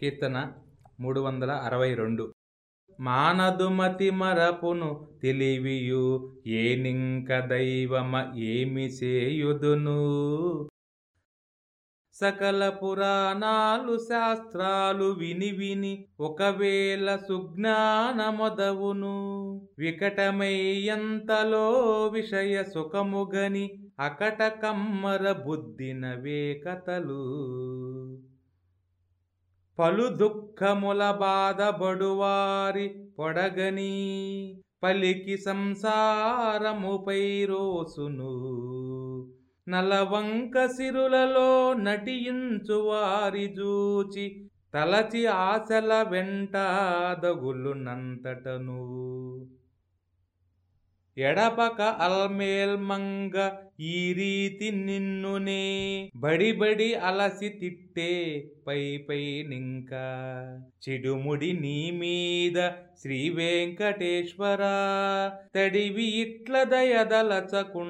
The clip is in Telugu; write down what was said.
కీర్తన మూడు వందల అరవై రెండు. మానదుమతి మరపును తెలివియు ఏనింక దైవమ ఏమి చేయుదును? సకల పురాణాలు శాస్త్రాలు విని విని ఒకవేళ సుజ్ఞానమొదవును. వికటమయ్యంతలో విషయ సుఖముగని అకట కమ్మర బుద్ధినవే కథలు. పలు దుఃఖముల బాధబడువారి పొడగని పలికి సంసారముపై రోసును నలవంక సిరులలో నటించు వారి జూచి తలచి ఆశల ఎడపక అల్మేల్మంగ ఈ రీతి నిన్నునే. బడి అలసి తిట్టే పై పై నింక. చిడుముడి నీ మీద శ్రీ వెంకటేశ్వర. తడివి ఇట్ల దయదలచకుండినను.